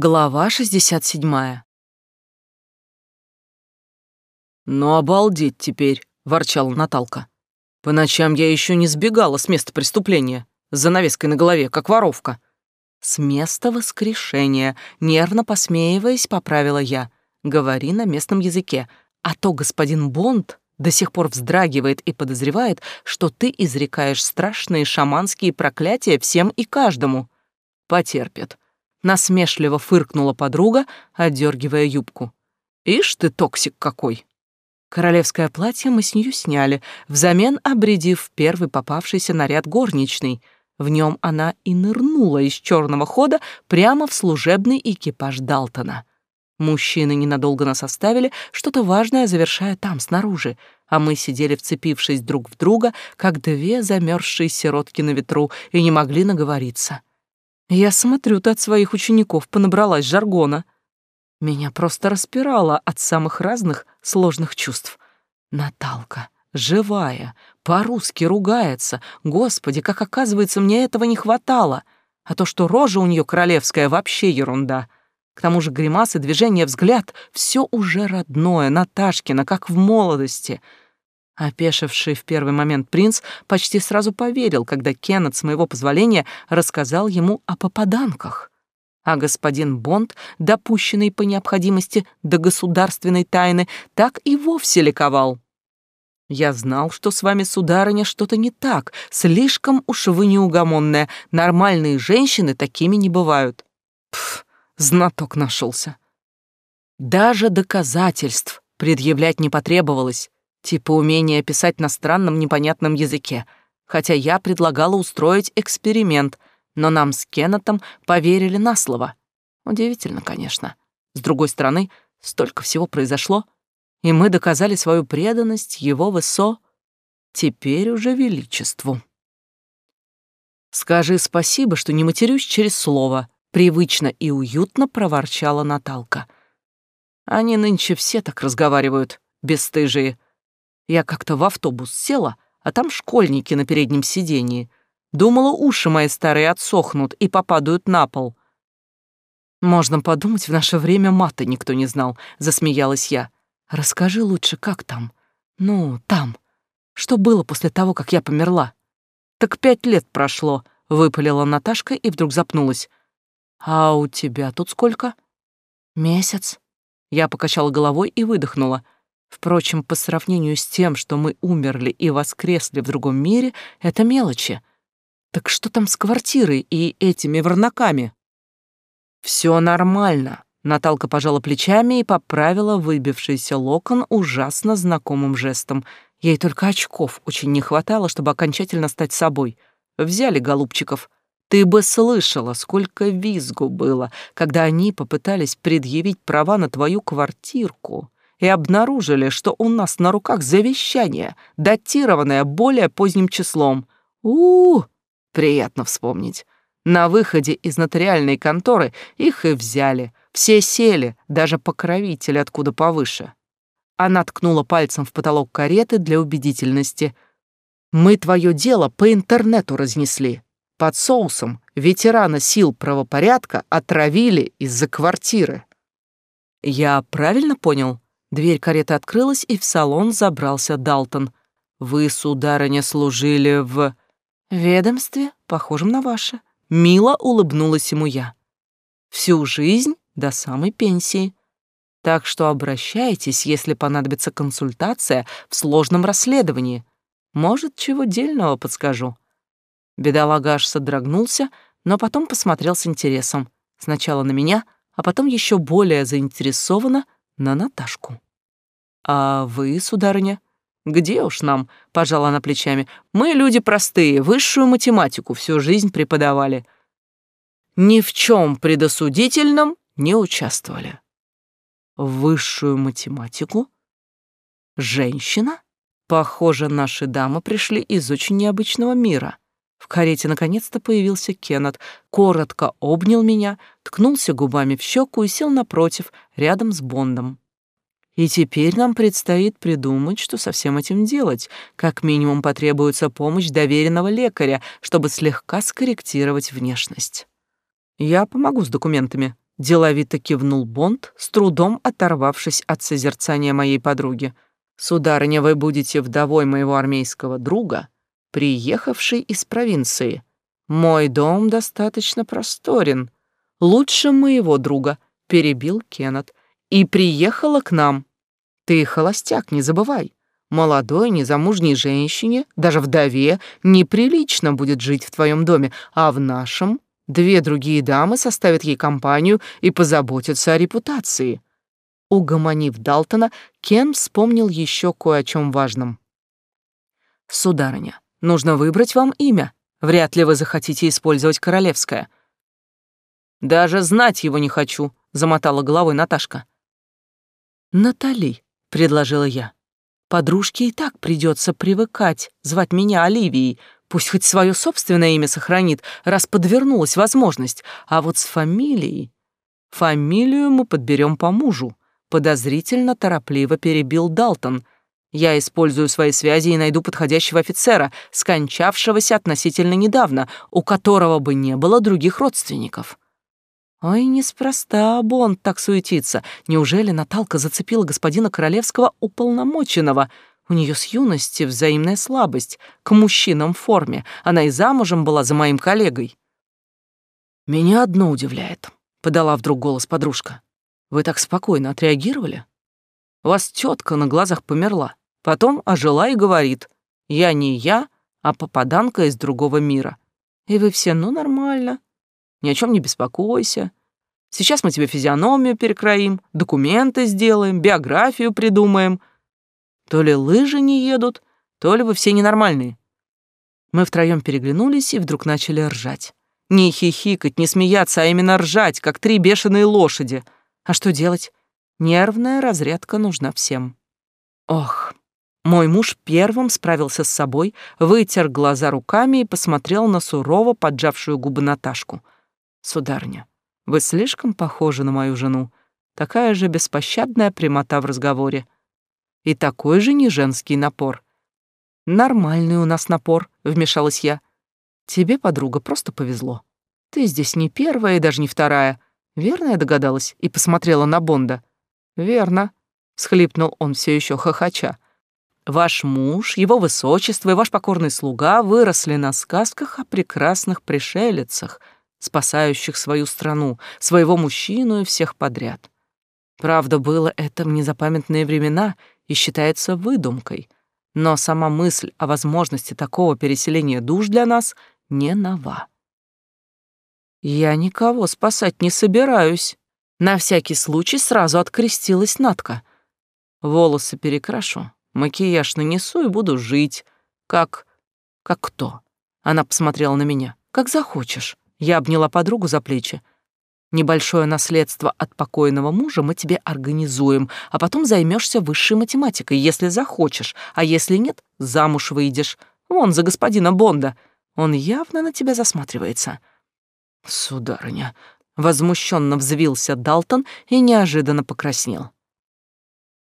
Глава 67. «Ну, обалдеть теперь!» — ворчала Наталка. «По ночам я еще не сбегала с места преступления, с занавеской на голове, как воровка». «С места воскрешения», — нервно посмеиваясь, поправила я. «Говори на местном языке, а то господин Бонд до сих пор вздрагивает и подозревает, что ты изрекаешь страшные шаманские проклятия всем и каждому». «Потерпит», Насмешливо фыркнула подруга, отдергивая юбку. «Ишь ты, токсик какой!» Королевское платье мы с нее сняли, взамен обрядив в первый попавшийся наряд горничной. В нем она и нырнула из черного хода прямо в служебный экипаж Далтона. Мужчины ненадолго нас оставили, что-то важное завершая там, снаружи, а мы сидели, вцепившись друг в друга, как две замерзшие сиротки на ветру, и не могли наговориться. Я смотрю, ты от своих учеников понабралась жаргона. Меня просто распирало от самых разных сложных чувств. Наталка, живая, по-русски ругается. Господи, как оказывается, мне этого не хватало. А то, что рожа у нее королевская, вообще ерунда. К тому же гримасы, движения, взгляд — все уже родное, Наташкина, как в молодости — Опешивший в первый момент принц почти сразу поверил, когда Кеннет с моего позволения рассказал ему о попаданках. А господин Бонд, допущенный по необходимости до государственной тайны, так и вовсе ликовал. «Я знал, что с вами, сударыня, что-то не так, слишком уж вы неугомонная, нормальные женщины такими не бывают». Пф, знаток нашелся. Даже доказательств предъявлять не потребовалось. Типа умение писать на странном непонятном языке. Хотя я предлагала устроить эксперимент, но нам с Кеннетом поверили на слово. Удивительно, конечно. С другой стороны, столько всего произошло, и мы доказали свою преданность его высо, теперь уже величеству. «Скажи спасибо, что не матерюсь через слово», — привычно и уютно проворчала Наталка. «Они нынче все так разговаривают, бесстыжие. Я как-то в автобус села, а там школьники на переднем сидении. Думала, уши мои старые отсохнут и попадают на пол. Можно подумать, в наше время мата никто не знал, засмеялась я. Расскажи лучше, как там? Ну, там. Что было после того, как я померла? Так пять лет прошло, выпалила Наташка и вдруг запнулась. А у тебя тут сколько? Месяц. Я покачала головой и выдохнула. Впрочем, по сравнению с тем, что мы умерли и воскресли в другом мире, это мелочи. Так что там с квартирой и этими варнаками? Все нормально. Наталка пожала плечами и поправила выбившийся локон ужасно знакомым жестом. Ей только очков очень не хватало, чтобы окончательно стать собой. Взяли голубчиков. Ты бы слышала, сколько визгу было, когда они попытались предъявить права на твою квартирку и обнаружили, что у нас на руках завещание, датированное более поздним числом. у, -у, приятно вспомнить. На выходе из нотариальной конторы их и взяли. Все сели, даже покровители откуда повыше. Она ткнула пальцем в потолок кареты для убедительности. «Мы твое дело по интернету разнесли. Под соусом ветерана сил правопорядка отравили из-за квартиры». «Я правильно понял?» Дверь кареты открылась, и в салон забрался Далтон. «Вы, сударыня, служили в...» «Ведомстве, похожем на ваше». Мило улыбнулась ему я. «Всю жизнь до самой пенсии. Так что обращайтесь, если понадобится консультация в сложном расследовании. Может, чего дельного подскажу». Бедолага аж содрогнулся, но потом посмотрел с интересом. Сначала на меня, а потом еще более заинтересованно — на Наташку. «А вы, сударыня?» «Где уж нам?» — пожала она плечами. «Мы люди простые, высшую математику всю жизнь преподавали. Ни в чем предосудительном не участвовали». «Высшую математику? Женщина?» Похоже, наши дамы пришли из очень необычного мира. В карете наконец-то появился Кеннет, коротко обнял меня, ткнулся губами в щеку и сел напротив, рядом с Бондом. И теперь нам предстоит придумать, что со всем этим делать. Как минимум потребуется помощь доверенного лекаря, чтобы слегка скорректировать внешность. «Я помогу с документами», — деловито кивнул Бонд, с трудом оторвавшись от созерцания моей подруги. Сударыня, вы будете вдовой моего армейского друга, приехавшей из провинции. Мой дом достаточно просторен, лучше моего друга, перебил Кеннет, и приехала к нам. Ты холостяк, не забывай. Молодой, незамужней женщине, даже вдове, неприлично будет жить в твоем доме, а в нашем две другие дамы составят ей компанию и позаботятся о репутации. Угомонив Далтона, Кен вспомнил еще кое о чем важном. «Сударыня, нужно выбрать вам имя. Вряд ли вы захотите использовать королевское». «Даже знать его не хочу», — замотала головой Наташка. «Натали», — предложила я. Подружке и так придется привыкать звать меня Оливией. Пусть хоть свое собственное имя сохранит, раз подвернулась возможность. А вот с фамилией... Фамилию мы подберем по мужу. Подозрительно торопливо перебил Далтон. Я использую свои связи и найду подходящего офицера, скончавшегося относительно недавно, у которого бы не было других родственников. Ой, неспроста Бонд так суетится. Неужели Наталка зацепила господина Королевского уполномоченного? У нее с юности взаимная слабость к мужчинам в форме. Она и замужем была за моим коллегой. «Меня одно удивляет», — подала вдруг голос подружка. «Вы так спокойно отреагировали? У вас тетка на глазах померла, потом ожила и говорит, я не я, а попаданка из другого мира. И вы все, ну, нормально, ни о чем не беспокойся. Сейчас мы тебе физиономию перекроим, документы сделаем, биографию придумаем. То ли лыжи не едут, то ли вы все ненормальные. Мы втроем переглянулись и вдруг начали ржать. Не хихикать, не смеяться, а именно ржать, как три бешеные лошади. А что делать? Нервная разрядка нужна всем. Ох, мой муж первым справился с собой, вытер глаза руками и посмотрел на сурово поджавшую губы Наташку — Сударня, вы слишком похожи на мою жену. Такая же беспощадная прямота в разговоре. И такой же не женский напор. Нормальный у нас напор, вмешалась я. Тебе, подруга, просто повезло. Ты здесь не первая и даже не вторая. Верно я догадалась и посмотрела на Бонда. Верно, схлипнул он все еще хохоча. Ваш муж, его высочество и ваш покорный слуга выросли на сказках о прекрасных пришелицах — спасающих свою страну, своего мужчину и всех подряд. Правда, было это в незапамятные времена и считается выдумкой, но сама мысль о возможности такого переселения душ для нас не нова. «Я никого спасать не собираюсь», — на всякий случай сразу открестилась Натка. «Волосы перекрашу, макияж нанесу и буду жить, как... как кто?» Она посмотрела на меня. «Как захочешь. Я обняла подругу за плечи. Небольшое наследство от покойного мужа мы тебе организуем, а потом займешься высшей математикой, если захочешь, а если нет, замуж выйдешь. Вон за господина Бонда. Он явно на тебя засматривается. Сударыня, возмущенно взвился Далтон и неожиданно покраснел.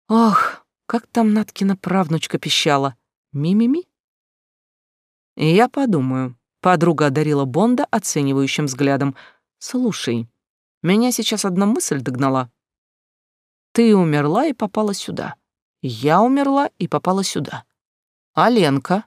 Ох, как там Наткина правнучка пищала. Ми-ми-ми. Я подумаю. Подруга одарила Бонда оценивающим взглядом. «Слушай, меня сейчас одна мысль догнала. Ты умерла и попала сюда. Я умерла и попала сюда. А Ленка?